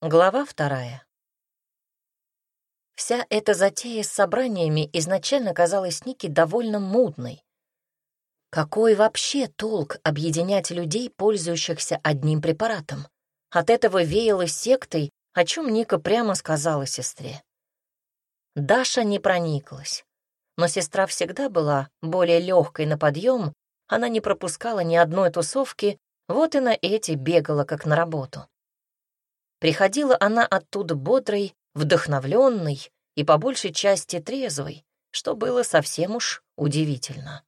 Глава вторая. Вся эта затея с собраниями изначально казалась Нике довольно мудной. Какой вообще толк объединять людей, пользующихся одним препаратом? От этого веяло сектой, о чем Ника прямо сказала сестре. Даша не прониклась, но сестра всегда была более легкой на подъем, она не пропускала ни одной тусовки, вот и на эти бегала, как на работу. Приходила она оттуда бодрой, вдохновленной и по большей части трезвой, что было совсем уж удивительно.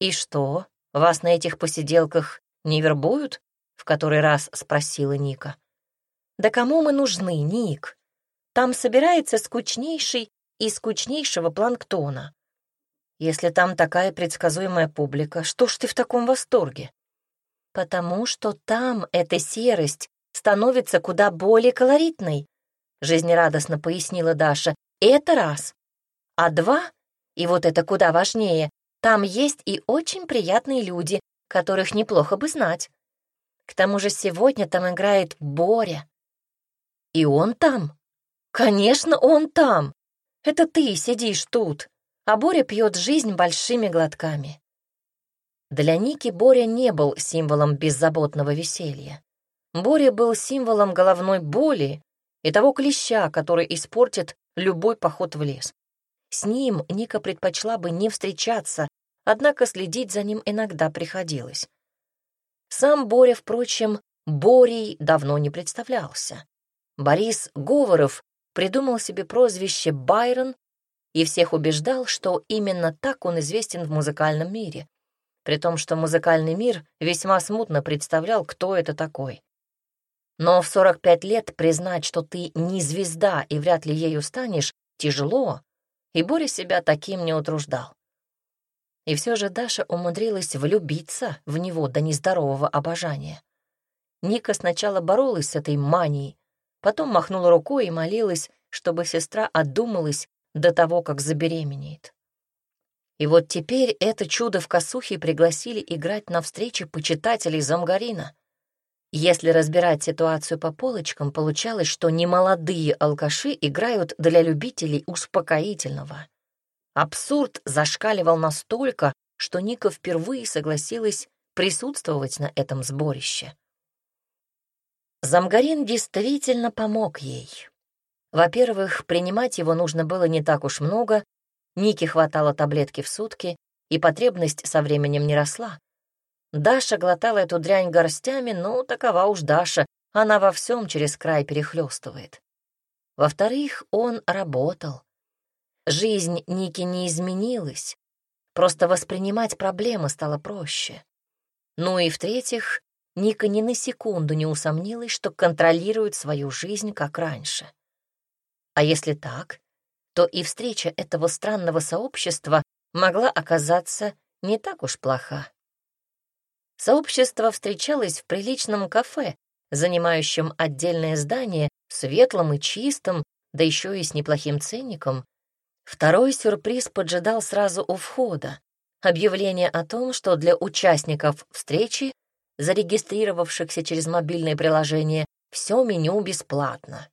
«И что, вас на этих посиделках не вербуют?» — в который раз спросила Ника. «Да кому мы нужны, Ник? Там собирается скучнейший из скучнейшего планктона. Если там такая предсказуемая публика, что ж ты в таком восторге? Потому что там эта серость становится куда более колоритной, жизнерадостно пояснила Даша. Это раз. А два, и вот это куда важнее, там есть и очень приятные люди, которых неплохо бы знать. К тому же сегодня там играет Боря. И он там? Конечно, он там. Это ты сидишь тут, а Боря пьет жизнь большими глотками. Для Ники Боря не был символом беззаботного веселья. Боря был символом головной боли и того клеща, который испортит любой поход в лес. С ним Ника предпочла бы не встречаться, однако следить за ним иногда приходилось. Сам Боря, впрочем, Борей давно не представлялся. Борис Говоров придумал себе прозвище Байрон и всех убеждал, что именно так он известен в музыкальном мире, при том, что музыкальный мир весьма смутно представлял, кто это такой. Но в 45 лет признать, что ты не звезда и вряд ли ею станешь, тяжело, и Боря себя таким не утруждал. И все же Даша умудрилась влюбиться в него до нездорового обожания. Ника сначала боролась с этой манией, потом махнула рукой и молилась, чтобы сестра отдумалась до того, как забеременеет. И вот теперь это чудо в косухе пригласили играть на встрече почитателей Замгарина. Если разбирать ситуацию по полочкам, получалось, что немолодые алкаши играют для любителей успокоительного. Абсурд зашкаливал настолько, что Ника впервые согласилась присутствовать на этом сборище. Замгарин действительно помог ей. Во-первых, принимать его нужно было не так уж много, Нике хватало таблетки в сутки, и потребность со временем не росла. Даша глотала эту дрянь горстями, но такова уж Даша, она во всем через край перехлестывает. Во-вторых, он работал. Жизнь Ники не изменилась, просто воспринимать проблемы стало проще. Ну и в-третьих, Ника ни на секунду не усомнилась, что контролирует свою жизнь, как раньше. А если так, то и встреча этого странного сообщества могла оказаться не так уж плоха. Сообщество встречалось в приличном кафе, занимающем отдельное здание, светлым и чистым, да еще и с неплохим ценником. Второй сюрприз поджидал сразу у входа. Объявление о том, что для участников встречи, зарегистрировавшихся через мобильное приложение, все меню бесплатно.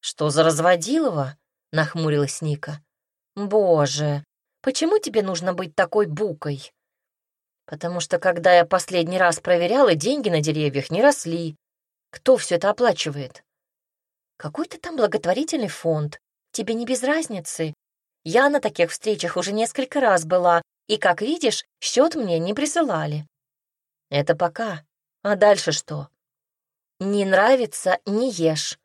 «Что за разводилово?» — нахмурилась Ника. «Боже, почему тебе нужно быть такой букой?» Потому что, когда я последний раз проверяла, деньги на деревьях не росли. Кто все это оплачивает? Какой-то там благотворительный фонд. Тебе не без разницы. Я на таких встречах уже несколько раз была, и, как видишь, счет мне не присылали. Это пока. А дальше что? Не нравится — не ешь.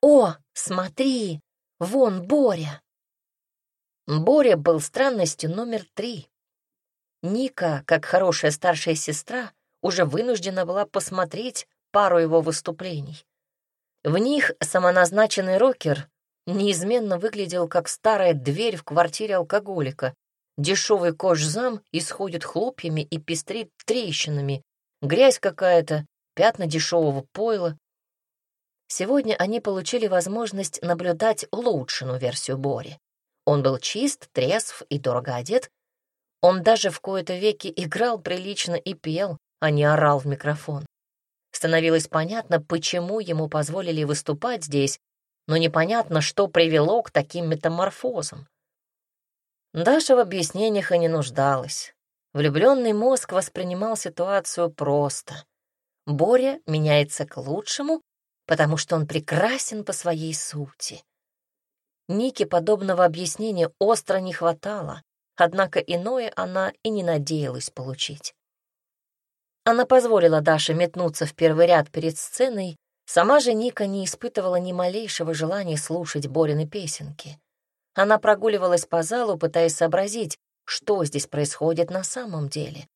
О, смотри, вон Боря. Боря был странностью номер три. Ника, как хорошая старшая сестра, уже вынуждена была посмотреть пару его выступлений. В них самоназначенный рокер неизменно выглядел как старая дверь в квартире алкоголика. Дешевый кожзам исходит хлопьями и пестрит трещинами, грязь какая-то, пятна дешевого пойла. Сегодня они получили возможность наблюдать улучшенную версию Бори. Он был чист, трезв и дорого одет, он даже в кои-то веки играл прилично и пел, а не орал в микрофон. Становилось понятно, почему ему позволили выступать здесь, но непонятно, что привело к таким метаморфозам. Даша в объяснениях и не нуждалась. Влюбленный мозг воспринимал ситуацию просто. Боря меняется к лучшему, потому что он прекрасен по своей сути. Нике подобного объяснения остро не хватало, однако иное она и не надеялась получить. Она позволила Даше метнуться в первый ряд перед сценой, сама же Ника не испытывала ни малейшего желания слушать Борины песенки. Она прогуливалась по залу, пытаясь сообразить, что здесь происходит на самом деле.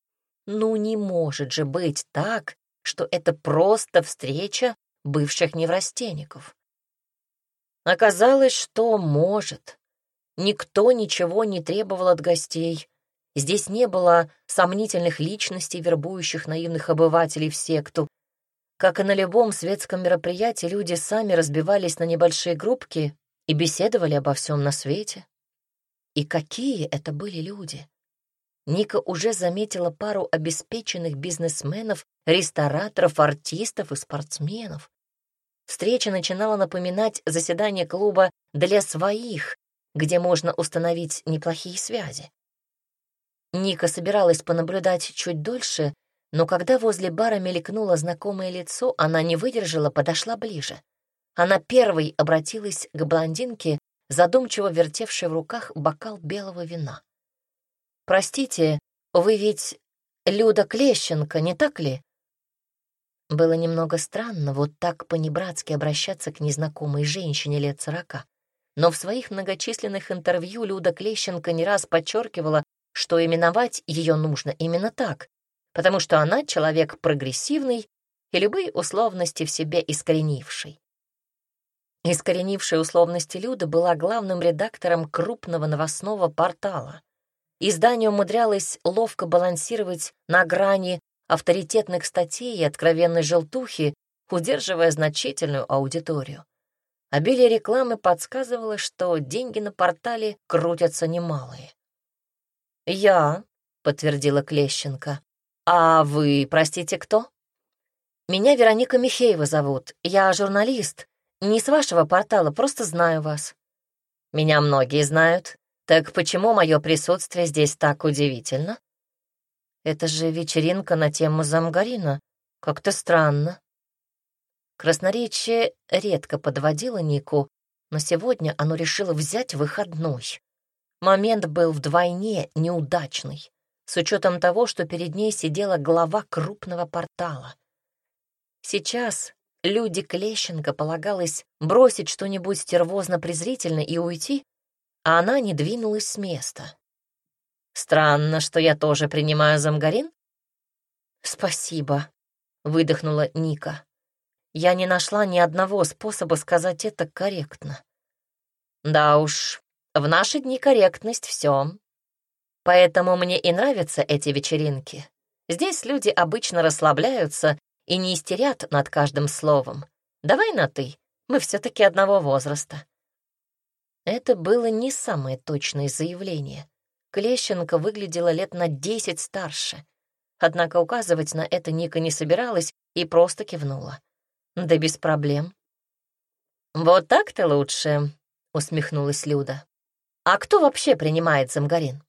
Ну не может же быть так, что это просто встреча бывших неврастенников. Оказалось, что может. Никто ничего не требовал от гостей. Здесь не было сомнительных личностей, вербующих наивных обывателей в секту. Как и на любом светском мероприятии, люди сами разбивались на небольшие группки и беседовали обо всем на свете. И какие это были люди! Ника уже заметила пару обеспеченных бизнесменов, рестораторов, артистов и спортсменов. Встреча начинала напоминать заседание клуба для своих, где можно установить неплохие связи. Ника собиралась понаблюдать чуть дольше, но когда возле бара мелькнуло знакомое лицо, она не выдержала, подошла ближе. Она первой обратилась к блондинке, задумчиво вертевшей в руках бокал белого вина. «Простите, вы ведь Люда Клещенко, не так ли?» Было немного странно вот так по-небратски обращаться к незнакомой женщине лет сорока. Но в своих многочисленных интервью Люда Клещенко не раз подчеркивала, что именовать ее нужно именно так, потому что она человек прогрессивный и любые условности в себе искоренивший. Искоренившая условности Люда была главным редактором крупного новостного портала. Издание умудрялось ловко балансировать на грани авторитетных статей и откровенной желтухи, удерживая значительную аудиторию. Обилие рекламы подсказывало, что деньги на портале крутятся немалые. «Я», — подтвердила Клещенко. «А вы, простите, кто?» «Меня Вероника Михеева зовут. Я журналист. Не с вашего портала, просто знаю вас». «Меня многие знают. Так почему мое присутствие здесь так удивительно?» Это же вечеринка на тему Замгарина. Как-то странно. Красноречие редко подводило Нику, но сегодня оно решило взять выходной. Момент был вдвойне неудачный, с учетом того, что перед ней сидела глава крупного портала. Сейчас люди Клещенко полагалось бросить что-нибудь стервозно-презрительно и уйти, а она не двинулась с места. Странно, что я тоже принимаю замгарин? Спасибо, выдохнула Ника. Я не нашла ни одного способа сказать это корректно. Да уж, в наши дни корректность все. Поэтому мне и нравятся эти вечеринки. Здесь люди обычно расслабляются и не истерят над каждым словом. Давай на «ты», мы все-таки одного возраста. Это было не самое точное заявление. Клещенко выглядела лет на десять старше. Однако указывать на это Ника не собиралась и просто кивнула. Да без проблем. «Вот так-то лучше», — усмехнулась Люда. «А кто вообще принимает замгарин?»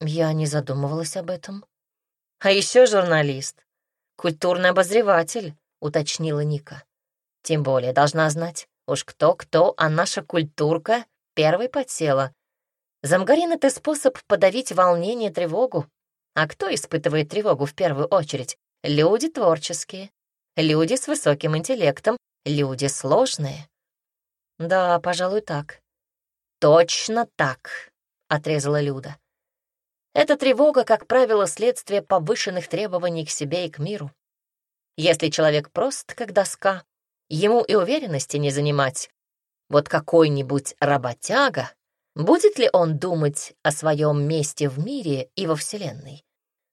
Я не задумывалась об этом. «А еще журналист. Культурный обозреватель», — уточнила Ника. «Тем более должна знать, уж кто-кто, а наша культурка первой подсела Замгарин — это способ подавить волнение, тревогу. А кто испытывает тревогу в первую очередь? Люди творческие, люди с высоким интеллектом, люди сложные. Да, пожалуй, так. Точно так, — отрезала Люда. Эта тревога, как правило, следствие повышенных требований к себе и к миру. Если человек прост, как доска, ему и уверенности не занимать. Вот какой-нибудь работяга Будет ли он думать о своем месте в мире и во Вселенной?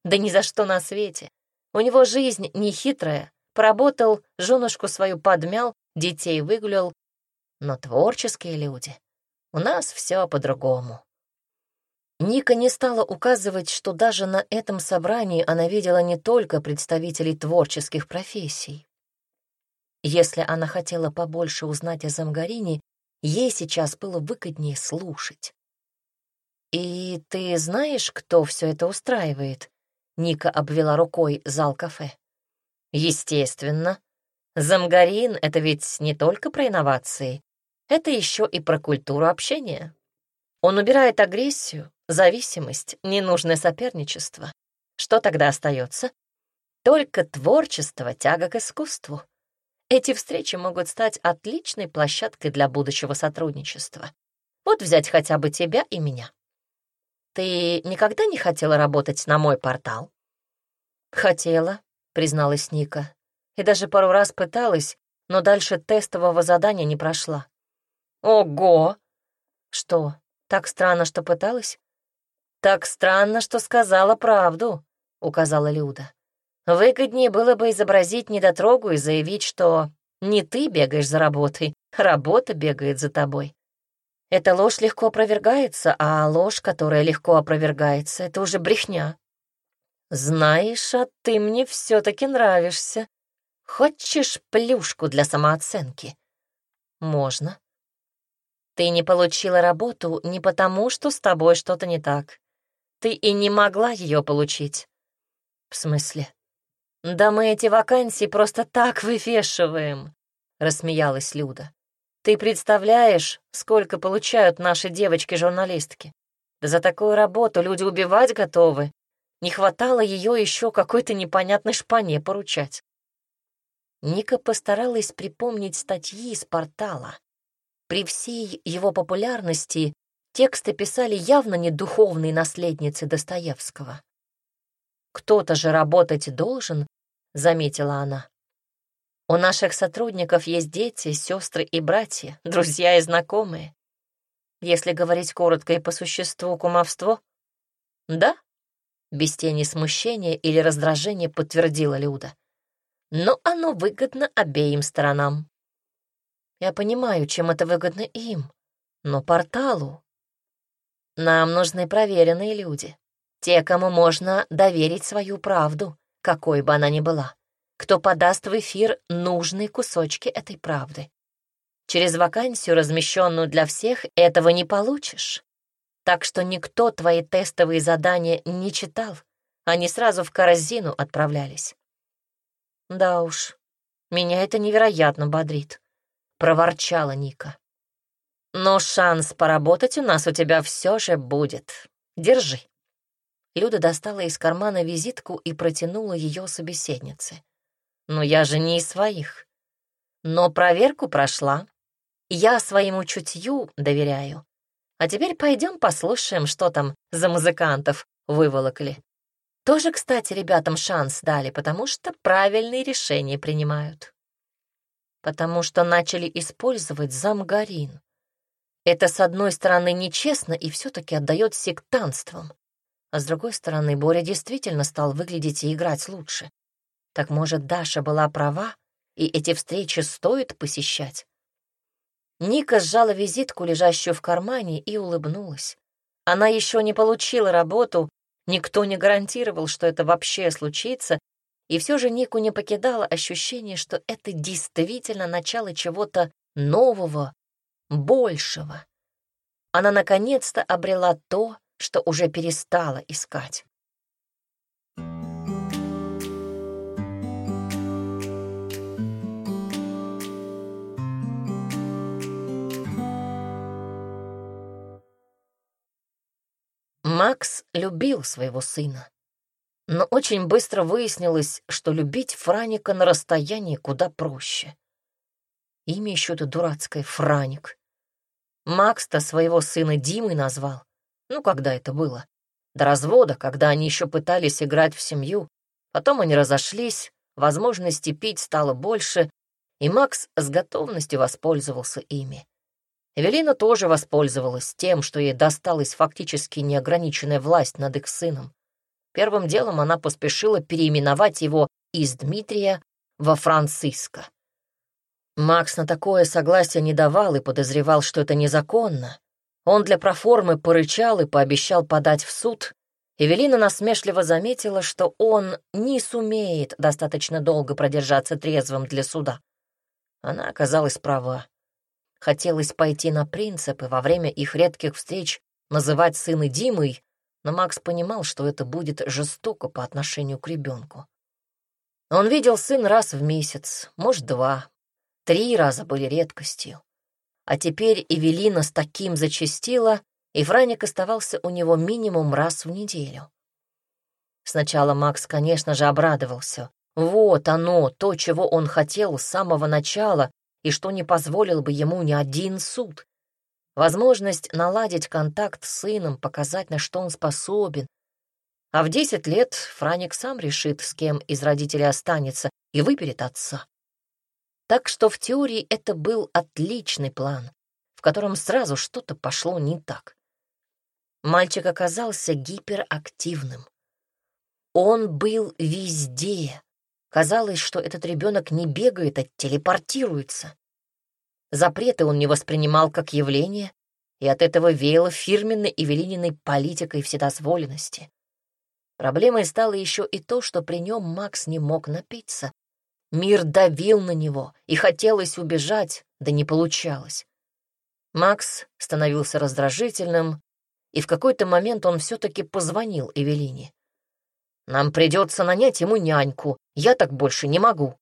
Да ни за что на свете. У него жизнь нехитрая. Поработал, женушку свою подмял, детей выгулял. Но творческие люди. У нас все по-другому. Ника не стала указывать, что даже на этом собрании она видела не только представителей творческих профессий. Если она хотела побольше узнать о Замгарине, ей сейчас было выгоднее слушать. «И ты знаешь, кто все это устраивает?» Ника обвела рукой зал кафе. «Естественно. Замгарин — это ведь не только про инновации, это еще и про культуру общения. Он убирает агрессию, зависимость, ненужное соперничество. Что тогда остается? Только творчество, тяга к искусству. Эти встречи могут стать отличной площадкой для будущего сотрудничества. Вот взять хотя бы тебя и меня. Ты никогда не хотела работать на мой портал? Хотела, призналась Ника. И даже пару раз пыталась, но дальше тестового задания не прошла. Ого! Что, так странно, что пыталась? Так странно, что сказала правду, указала Люда. Выгоднее было бы изобразить недотрогу и заявить, что не ты бегаешь за работой, работа бегает за тобой. Эта ложь легко опровергается, а ложь, которая легко опровергается, это уже брехня. Знаешь, а ты мне все-таки нравишься. Хочешь плюшку для самооценки? Можно. Ты не получила работу не потому, что с тобой что-то не так. Ты и не могла ее получить. В смысле? «Да мы эти вакансии просто так вывешиваем», — рассмеялась Люда. «Ты представляешь, сколько получают наши девочки-журналистки? Да за такую работу люди убивать готовы. Не хватало ее еще какой-то непонятной шпане поручать». Ника постаралась припомнить статьи из портала. При всей его популярности тексты писали явно не духовные наследницы Достоевского. Кто-то же работать должен, заметила она. У наших сотрудников есть дети, сестры и братья, друзья и знакомые. Если говорить коротко и по существу кумовство, да, без тени смущения или раздражения подтвердила Люда. Но оно выгодно обеим сторонам. Я понимаю, чем это выгодно им, но порталу. Нам нужны проверенные люди, те, кому можно доверить свою правду, какой бы она ни была, кто подаст в эфир нужные кусочки этой правды. Через вакансию, размещенную для всех, этого не получишь. Так что никто твои тестовые задания не читал, они сразу в корзину отправлялись. Да уж, меня это невероятно бодрит, проворчала Ника. Но шанс поработать у нас у тебя все же будет. Держи. Люда достала из кармана визитку и протянула ее собеседнице. «Но я же не из своих. Но проверку прошла. Я своему чутью доверяю. А теперь пойдем послушаем, что там за музыкантов выволокли. Тоже, кстати, ребятам шанс дали, потому что правильные решения принимают. Потому что начали использовать замгарин. Это, с одной стороны, нечестно и все-таки отдает сектантством. А с другой стороны, Боря действительно стал выглядеть и играть лучше. Так может, Даша была права, и эти встречи стоит посещать? Ника сжала визитку, лежащую в кармане, и улыбнулась. Она еще не получила работу, никто не гарантировал, что это вообще случится, и все же Нику не покидало ощущение, что это действительно начало чего-то нового, большего. Она наконец-то обрела то, что уже перестала искать. Макс любил своего сына. Но очень быстро выяснилось, что любить Франика на расстоянии куда проще. Имя еще-то дурацкое — Франик. Макс-то своего сына Димой назвал. Ну, когда это было? До развода, когда они еще пытались играть в семью. Потом они разошлись, возможности пить стало больше, и Макс с готовностью воспользовался ими. Эвелина тоже воспользовалась тем, что ей досталась фактически неограниченная власть над их сыном. Первым делом она поспешила переименовать его из Дмитрия во Франциска. Макс на такое согласие не давал и подозревал, что это незаконно, он для проформы порычал и пообещал подать в суд. Эвелина насмешливо заметила, что он не сумеет достаточно долго продержаться трезвым для суда. Она оказалась права. Хотелось пойти на принципы во время их редких встреч называть сына Димой, но Макс понимал, что это будет жестоко по отношению к ребенку. Он видел сын раз в месяц, может, два. Три раза были редкостью. А теперь Эвелина с таким зачастила, и Франик оставался у него минимум раз в неделю. Сначала Макс, конечно же, обрадовался. Вот оно, то, чего он хотел с самого начала и что не позволил бы ему ни один суд. Возможность наладить контакт с сыном, показать, на что он способен. А в десять лет Франик сам решит, с кем из родителей останется, и выберет отца. Так что в теории это был отличный план, в котором сразу что-то пошло не так. Мальчик оказался гиперактивным. Он был везде. Казалось, что этот ребенок не бегает, а телепортируется. Запреты он не воспринимал как явление, и от этого веяло фирменной Эвелининой политикой вседозволенности. Проблемой стало еще и то, что при нем Макс не мог напиться, Мир давил на него, и хотелось убежать, да не получалось. Макс становился раздражительным, и в какой-то момент он все-таки позвонил Эвелине. «Нам придется нанять ему няньку, я так больше не могу».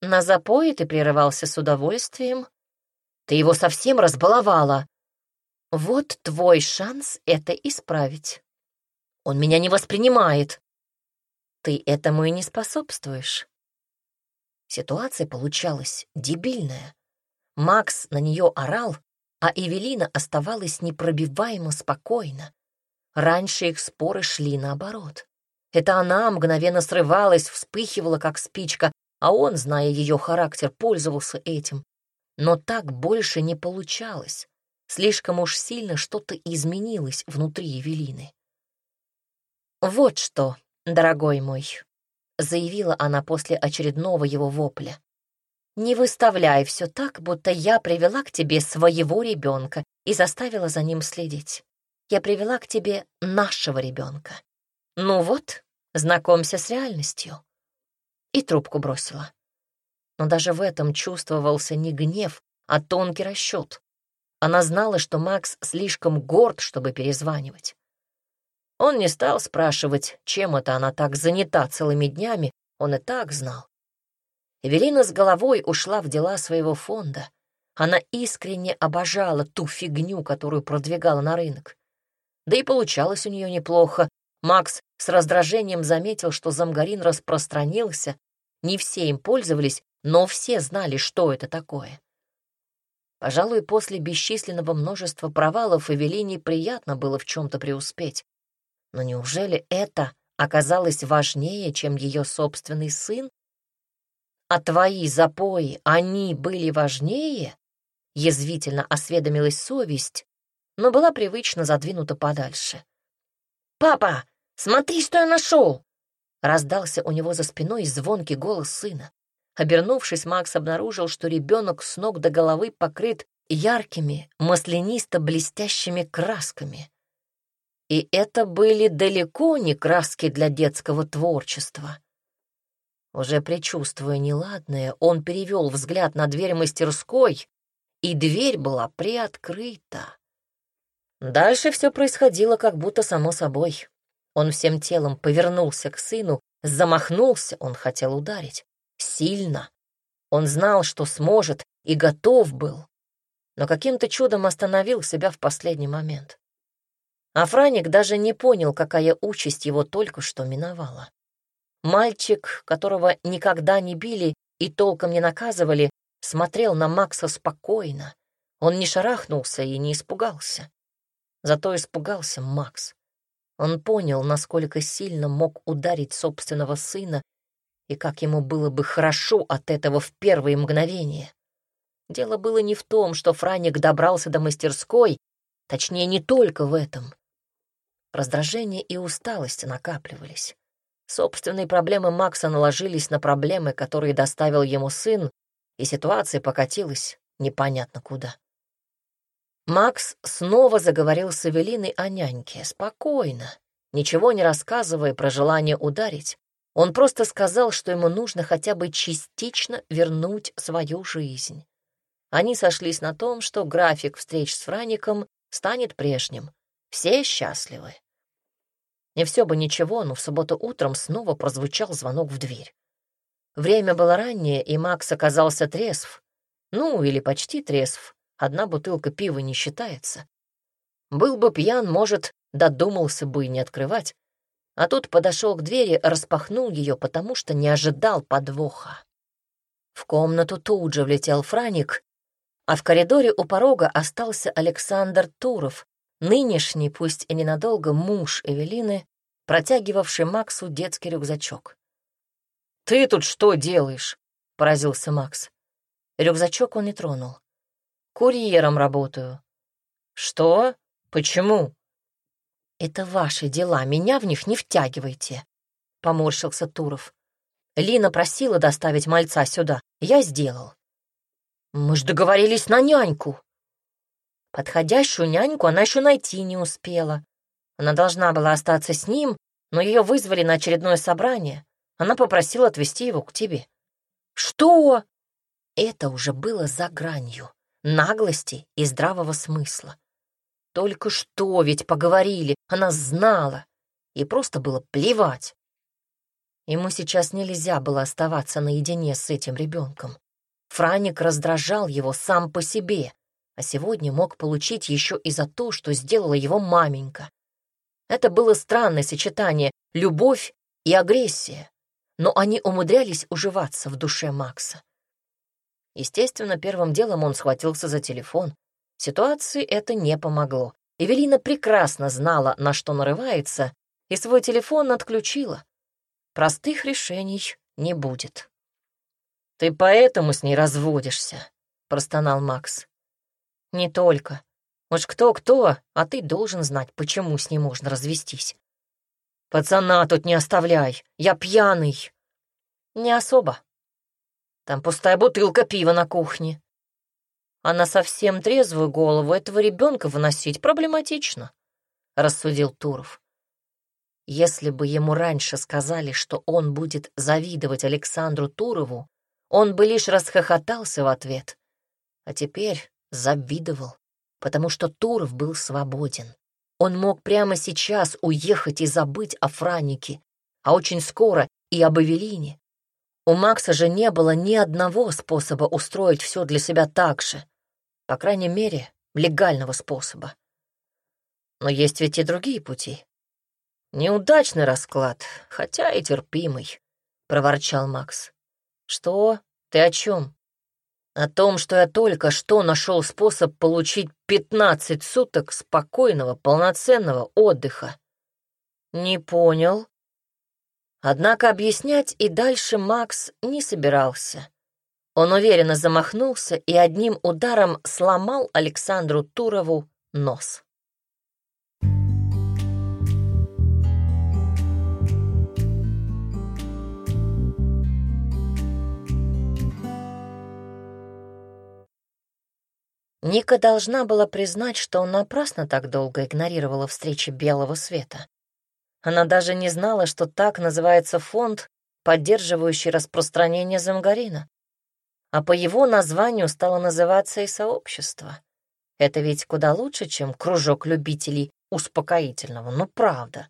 «На запое ты прерывался с удовольствием? Ты его совсем разбаловала. Вот твой шанс это исправить. Он меня не воспринимает. Ты этому и не способствуешь. Ситуация получалась дебильная. Макс на нее орал, а Эвелина оставалась непробиваемо спокойна. Раньше их споры шли наоборот. Это она мгновенно срывалась, вспыхивала, как спичка, а он, зная ее характер, пользовался этим. Но так больше не получалось. Слишком уж сильно что-то изменилось внутри Эвелины. «Вот что, дорогой мой», заявила она после очередного его вопля. «Не выставляй все так, будто я привела к тебе своего ребенка и заставила за ним следить. Я привела к тебе нашего ребенка. Ну вот, знакомься с реальностью». И трубку бросила. Но даже в этом чувствовался не гнев, а тонкий расчет. Она знала, что Макс слишком горд, чтобы перезванивать. Он не стал спрашивать, чем это она так занята целыми днями, он и так знал. Эвелина с головой ушла в дела своего фонда. Она искренне обожала ту фигню, которую продвигала на рынок. Да и получалось у нее неплохо. Макс с раздражением заметил, что замгарин распространился. Не все им пользовались, но все знали, что это такое. Пожалуй, после бесчисленного множества провалов Эвелине приятно было в чем-то преуспеть. Но неужели это оказалось важнее, чем ее собственный сын? А твои запои, они были важнее? Язвительно осведомилась совесть, но была привычно задвинута подальше. «Папа, смотри, что я нашел!» Раздался у него за спиной звонкий голос сына. Обернувшись, Макс обнаружил, что ребенок с ног до головы покрыт яркими, маслянисто-блестящими красками. И это были далеко не краски для детского творчества. Уже предчувствуя неладное, он перевел взгляд на дверь мастерской, и дверь была приоткрыта. Дальше все происходило как будто само собой. Он всем телом повернулся к сыну, замахнулся, он хотел ударить. Сильно. Он знал, что сможет, и готов был, но каким-то чудом остановил себя в последний момент. А даже не понял, какая участь его только что миновала. Мальчик, которого никогда не били и толком не наказывали, смотрел на Макса спокойно. Он не шарахнулся и не испугался. Зато испугался Макс. Он понял, насколько сильно мог ударить собственного сына и как ему было бы хорошо от этого в первые мгновения. Дело было не в том, что Франик добрался до мастерской, точнее, не только в этом. Раздражение и усталость накапливались. Собственные проблемы Макса наложились на проблемы, которые доставил ему сын, и ситуация покатилась непонятно куда. Макс снова заговорил с Эвелиной о няньке, спокойно, ничего не рассказывая про желание ударить. Он просто сказал, что ему нужно хотя бы частично вернуть свою жизнь. Они сошлись на том, что график встреч с Фраником станет прежним. Все счастливы. Не все бы ничего, но в субботу утром снова прозвучал звонок в дверь. Время было раннее, и Макс оказался трезв. Ну, или почти трезв. Одна бутылка пива не считается. Был бы пьян, может, додумался бы и не открывать. А тут подошел к двери, распахнул ее, потому что не ожидал подвоха. В комнату тут же влетел Франик, а в коридоре у порога остался Александр Туров, нынешний, пусть и ненадолго, муж Эвелины, протягивавший Максу детский рюкзачок. «Ты тут что делаешь?» — поразился Макс. Рюкзачок он не тронул. «Курьером работаю». «Что? Почему?» «Это ваши дела, меня в них не втягивайте», — поморщился Туров. «Лина просила доставить мальца сюда, я сделал». «Мы ж договорились на няньку». Подходящую няньку она еще найти не успела. Она должна была остаться с ним, но ее вызвали на очередное собрание. Она попросила отвезти его к тебе. Что? Это уже было за гранью наглости и здравого смысла. Только что ведь поговорили, она знала, и просто было плевать. Ему сейчас нельзя было оставаться наедине с этим ребенком. Франик раздражал его сам по себе, а сегодня мог получить еще и за то, что сделала его маменька. Это было странное сочетание — любовь и агрессия но они умудрялись уживаться в душе Макса. Естественно, первым делом он схватился за телефон. Ситуации это не помогло. Эвелина прекрасно знала, на что нарывается, и свой телефон отключила. Простых решений не будет. «Ты поэтому с ней разводишься», — простонал Макс. «Не только. Уж кто-кто, а ты должен знать, почему с ней можно развестись. «Пацана тут не оставляй, я пьяный». «Не особо. Там пустая бутылка пива на кухне. А на совсем трезвую голову этого ребенка выносить проблематично», — рассудил Туров. Если бы ему раньше сказали, что он будет завидовать Александру Турову, он бы лишь расхохотался в ответ. А теперь завидовал, потому что Туров был свободен. Он мог прямо сейчас уехать и забыть о Франике, а очень скоро и об Эвелине. У Макса же не было ни одного способа устроить все для себя так же, по крайней мере, легального способа. Но есть ведь и другие пути. Неудачный расклад, хотя и терпимый, — проворчал Макс. Что? Ты о чем? О том, что я только что нашел способ получить 15 суток спокойного, полноценного отдыха. Не понял. Однако объяснять и дальше Макс не собирался. Он уверенно замахнулся и одним ударом сломал Александру Турову нос. Ника должна была признать, что он напрасно так долго игнорировала встречи белого света. Она даже не знала, что так называется фонд, поддерживающий распространение замгарина. А по его названию стало называться и сообщество. Это ведь куда лучше, чем кружок любителей успокоительного, ну правда.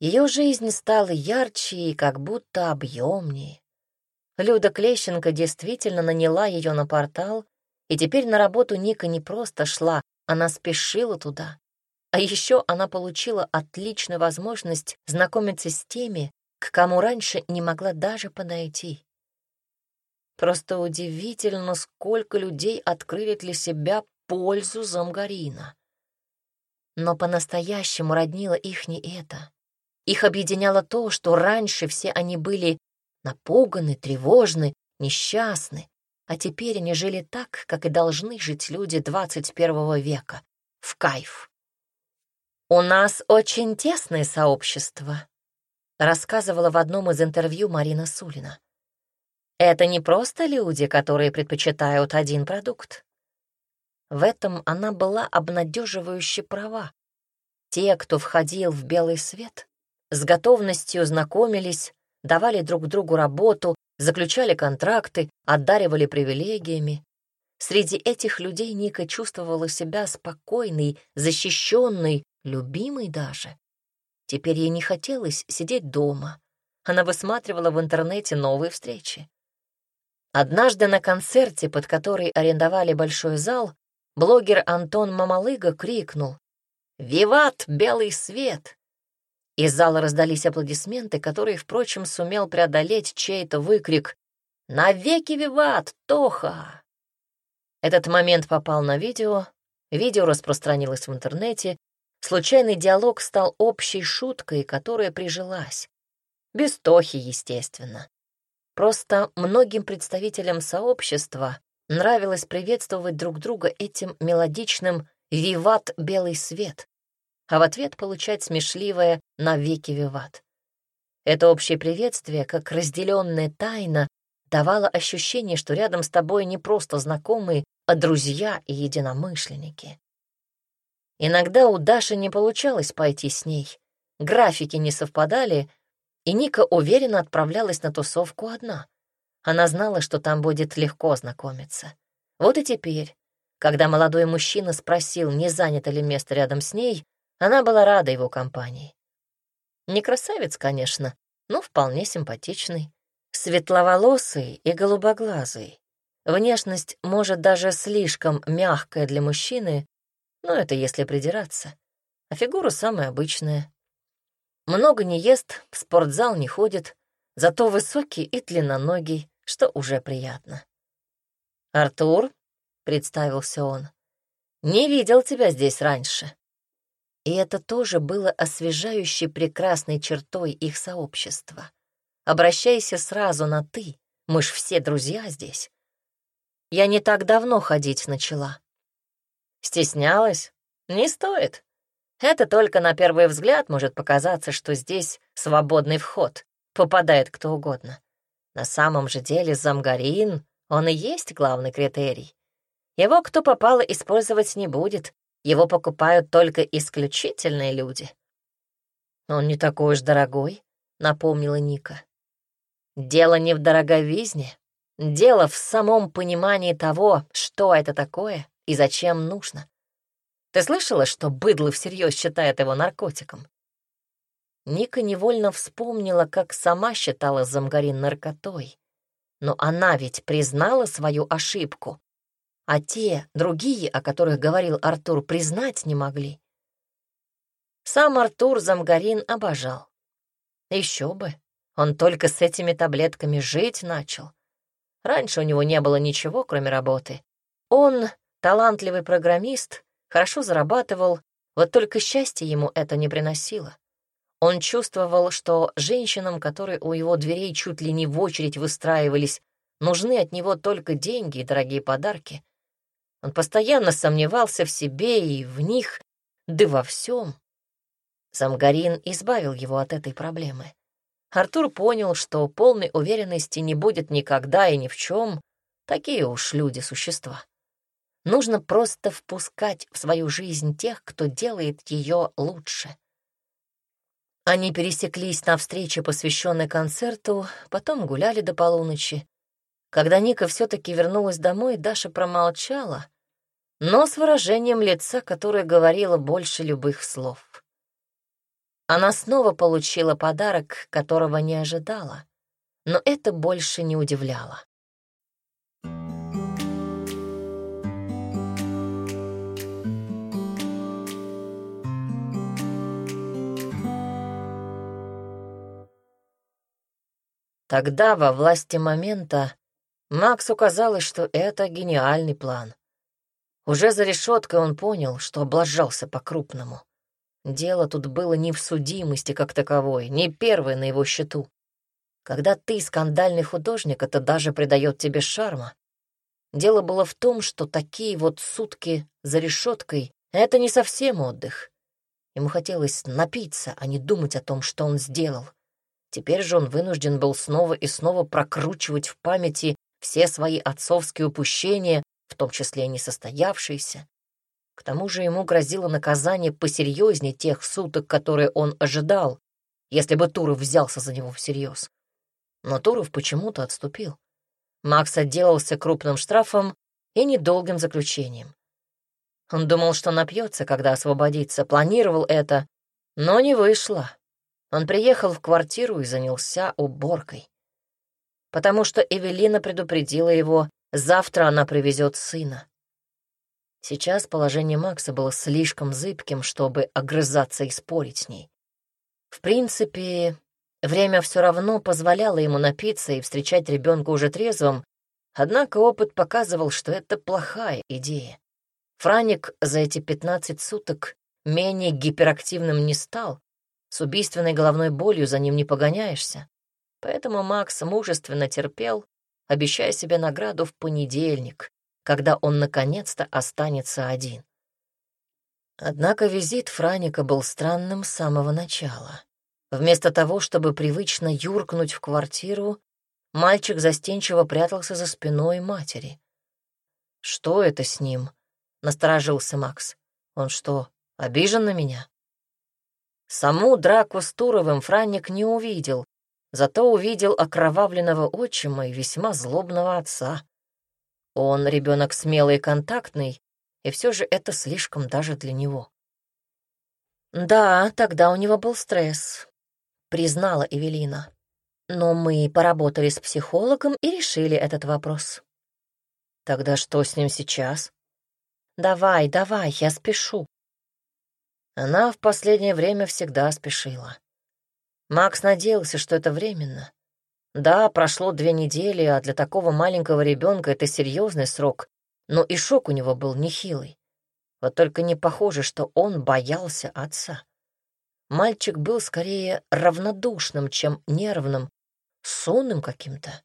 Ее жизнь стала ярче и как будто объемнее. Люда Клещенко действительно наняла ее на портал — и теперь на работу Ника не просто шла, она спешила туда. А еще она получила отличную возможность знакомиться с теми, к кому раньше не могла даже подойти. Просто удивительно, сколько людей открыли для себя пользу замгарина. Но по-настоящему роднило их не это. Их объединяло то, что раньше все они были напуганы, тревожны, несчастны, а теперь они жили так, как и должны жить люди 21 века, в кайф. «У нас очень тесное сообщество», — рассказывала в одном из интервью Марина Сулина. «Это не просто люди, которые предпочитают один продукт. В этом она была обнадеживающе права. Те, кто входил в белый свет, с готовностью знакомились, давали друг другу работу, заключали контракты, одаривали привилегиями. Среди этих людей Ника чувствовала себя спокойной, защищенной, любимой даже. Теперь ей не хотелось сидеть дома. Она высматривала в интернете новые встречи. Однажды на концерте, под который арендовали большой зал, блогер Антон Мамалыга крикнул «Виват, белый свет!». Из зала раздались аплодисменты, которые, впрочем, сумел преодолеть чей-то выкрик «Навеки виват, Тоха!». Этот момент попал на видео, видео распространилось в интернете, случайный диалог стал общей шуткой, которая прижилась. Без Тохи, естественно. Просто многим представителям сообщества нравилось приветствовать друг друга этим мелодичным «Виват, белый свет», а в ответ получать смешливое «Навеки виват». Это общее приветствие, как разделенная тайна, давало ощущение, что рядом с тобой не просто знакомые, а друзья и единомышленники. Иногда у Даши не получалось пойти с ней. Графики не совпадали, и Ника уверенно отправлялась на тусовку одна. Она знала, что там будет легко знакомиться. Вот и теперь, когда молодой мужчина спросил, не занято ли место рядом с ней, она была рада его компании. Не красавец, конечно, но вполне симпатичный. Светловолосый и голубоглазый. Внешность, может, даже слишком мягкая для мужчины, но это если придираться. А фигура самая обычная, много не ест, в спортзал не ходит, зато высокий и длинноногий, что уже приятно. «Артур», — представился он, — «не видел тебя здесь раньше». И это тоже было освежающей прекрасной чертой их сообщества. Обращайся сразу на «ты», мы ж все друзья здесь. Я не так давно ходить начала. Стеснялась? Не стоит. Это только на первый взгляд может показаться, что здесь свободный вход, попадает кто угодно. На самом же деле замгарин, он и есть главный критерий. Его кто попало использовать не будет, его покупают только исключительные люди. «Он не такой уж дорогой», — напомнила Ника. «Дело не в дороговизне, дело в самом понимании того, что это такое и зачем нужно. Ты слышала, что быдло всерьез считает его наркотиком?» Ника невольно вспомнила, как сама считала замгарин наркотой. Но она ведь признала свою ошибку, а те, другие, о которых говорил Артур, признать не могли. Сам Артур замгарин обожал. Еще бы, он только с этими таблетками жить начал. Раньше у него не было ничего, кроме работы. Он, талантливый программист, хорошо зарабатывал, вот только счастье ему это не приносило. Он чувствовал, что женщинам, которые у его дверей чуть ли не в очередь выстраивались, нужны от него только деньги и дорогие подарки. Он постоянно сомневался в себе и в них, да во всем. Замгарин избавил его от этой проблемы. Артур понял, что полной уверенности не будет никогда и ни в чем. Такие уж люди-существа. Нужно просто впускать в свою жизнь тех, кто делает ее лучше. Они пересеклись на встрече, посвященной концерту, потом гуляли до полуночи. Когда Ника все-таки вернулась домой, Даша промолчала, но с выражением лица, которое говорило больше любых слов. Она снова получила подарок, которого не ожидала, но это больше не удивляло. Тогда, во власти момента, Максу казалось, что это гениальный план. Уже за решеткой он понял, что облажался по-крупному. Дело тут было не в судимости как таковой, не первое на его счету. Когда ты скандальный художник, это даже придает тебе шарма. Дело было в том, что такие вот сутки за решеткой — это не совсем отдых. Ему хотелось напиться, а не думать о том, что он сделал. Теперь же он вынужден был снова и снова прокручивать в памяти все свои отцовские упущения, в том числе и несостоявшиеся. К тому же ему грозило наказание посерьезнее тех суток, которые он ожидал, если бы Туров взялся за него всерьез. Но Туров почему-то отступил. Макс отделался крупным штрафом и недолгим заключением. Он думал, что напьется, когда освободится, планировал это, но не вышло. Он приехал в квартиру и занялся уборкой. Потому что Эвелина предупредила его, завтра она привезет сына. Сейчас положение Макса было слишком зыбким, чтобы огрызаться и спорить с ней. В принципе, время все равно позволяло ему напиться и встречать ребенка уже трезвым, однако опыт показывал, что это плохая идея. Франик за эти 15 суток менее гиперактивным не стал, с убийственной головной болью за ним не погоняешься. Поэтому Макс мужественно терпел, обещая себе награду в понедельник, когда он наконец-то останется один. Однако визит Франика был странным с самого начала. Вместо того, чтобы привычно юркнуть в квартиру, мальчик застенчиво прятался за спиной матери. «Что это с ним?» — насторожился Макс. «Он что, обижен на меня?» Саму драку с Туровым Франник не увидел, зато увидел окровавленного отчима и весьма злобного отца. Он ребенок смелый и контактный, и все же это слишком даже для него. «Да, тогда у него был стресс», — признала Эвелина. «Но мы поработали с психологом и решили этот вопрос». «Тогда что с ним сейчас?» «Давай, давай, я спешу». Она в последнее время всегда спешила. Макс надеялся, что это временно. Да, прошло две недели, а для такого маленького ребенка это серьезный срок, но и шок у него был нехилый. Вот только не похоже, что он боялся отца. Мальчик был скорее равнодушным, чем нервным, сонным каким-то.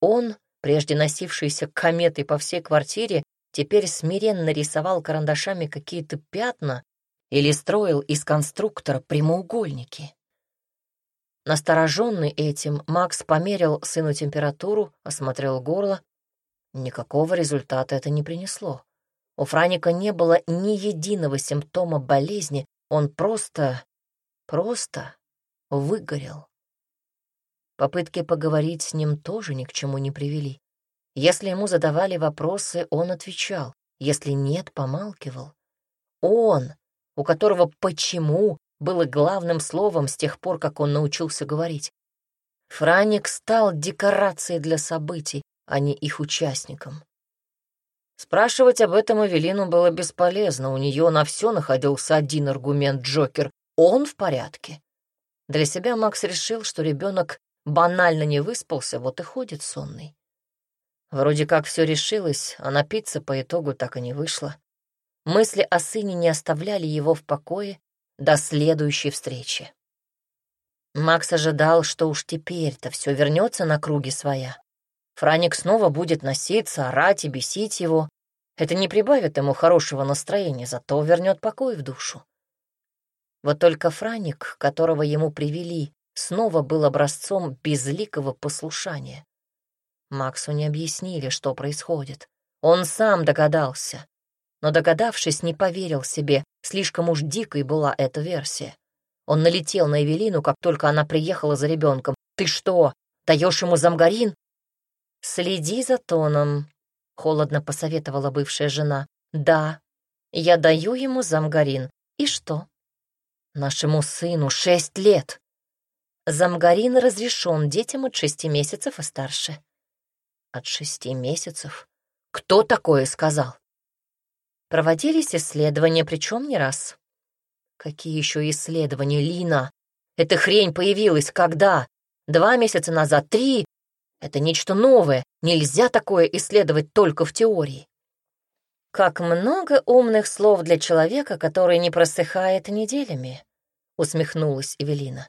Он, прежде носившийся кометой по всей квартире, теперь смиренно рисовал карандашами какие-то пятна или строил из конструктора прямоугольники. Настороженный этим, Макс померил сыну температуру, осмотрел горло. Никакого результата это не принесло. У Франика не было ни единого симптома болезни, он просто, просто выгорел. Попытки поговорить с ним тоже ни к чему не привели. Если ему задавали вопросы, он отвечал, если нет, помалкивал. Он, у которого «почему» было главным словом с тех пор, как он научился говорить. Франик стал декорацией для событий, а не их участником. Спрашивать об этом Эвелину было бесполезно, у нее на все находился один аргумент Джокер — он в порядке. Для себя Макс решил, что ребенок банально не выспался, вот и ходит сонный. Вроде как все решилось, а напиться по итогу так и не вышло. Мысли о сыне не оставляли его в покое до следующей встречи. Макс ожидал, что уж теперь-то все вернется на круги своя. Франик снова будет носиться, орать и бесить его. Это не прибавит ему хорошего настроения, зато вернет покой в душу. Вот только Франик, которого ему привели, снова был образцом безликого послушания. Максу не объяснили, что происходит. Он сам догадался но, догадавшись, не поверил себе, слишком уж дикой была эта версия. Он налетел на Эвелину, как только она приехала за ребенком. «Ты что, даешь ему замгарин?» «Следи за тоном», — холодно посоветовала бывшая жена. «Да, я даю ему замгарин. И что?» «Нашему сыну шесть лет». Замгарин разрешен детям от шести месяцев и старше. От шести месяцев? Кто такое сказал? Проводились исследования, причем не раз. Какие еще исследования, Лина? Эта хрень появилась когда? Два месяца назад? Три? Это нечто новое. Нельзя такое исследовать только в теории. Как много умных слов для человека, который не просыхает неделями, усмехнулась Эвелина.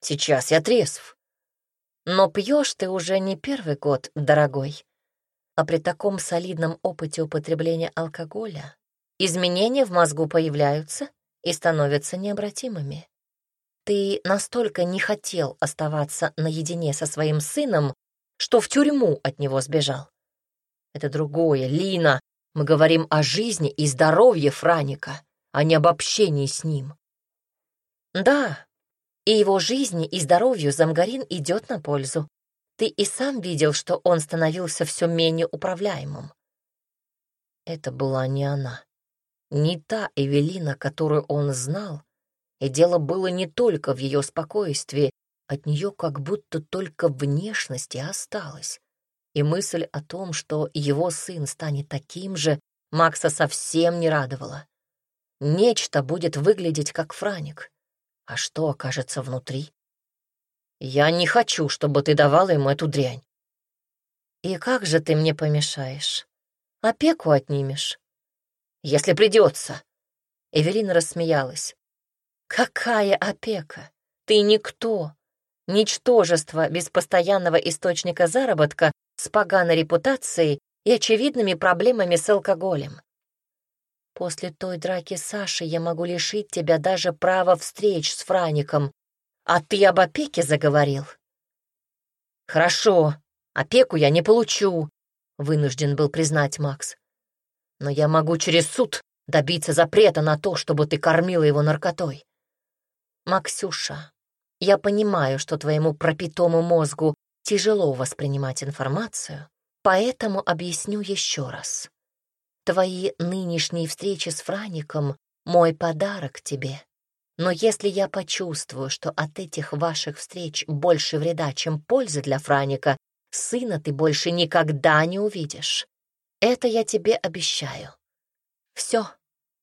Сейчас я трезв. Но пьешь ты уже не первый год, дорогой а при таком солидном опыте употребления алкоголя изменения в мозгу появляются и становятся необратимыми. Ты настолько не хотел оставаться наедине со своим сыном, что в тюрьму от него сбежал. Это другое, Лина. Мы говорим о жизни и здоровье Франика, а не об общении с ним. Да, И его жизни и здоровью Замгарин идет на пользу. Ты и сам видел, что он становился все менее управляемым. Это была не она, не та Эвелина, которую он знал, и дело было не только в ее спокойствии, от нее как будто только внешности осталось. И мысль о том, что его сын станет таким же, Макса совсем не радовала. Нечто будет выглядеть как Франик. А что окажется внутри? Я не хочу, чтобы ты давала ему эту дрянь. И как же ты мне помешаешь? Опеку отнимешь? Если придется. Эвелина рассмеялась. Какая опека? Ты никто. Ничтожество без постоянного источника заработка с поганой репутацией и очевидными проблемами с алкоголем. После той драки с Сашей я могу лишить тебя даже права встреч с Фраником, а ты об опеке заговорил. Хорошо, опеку я не получу, вынужден был признать Макс. Но я могу через суд добиться запрета на то, чтобы ты кормила его наркотой. Максюша, я понимаю, что твоему пропитому мозгу тяжело воспринимать информацию, поэтому объясню еще раз. Твои нынешние встречи с Фраником — мой подарок тебе. Но если я почувствую, что от этих ваших встреч больше вреда, чем пользы для Франика, сына ты больше никогда не увидишь. Это я тебе обещаю. Все,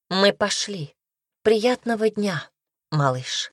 мы пошли. Приятного дня, малыш.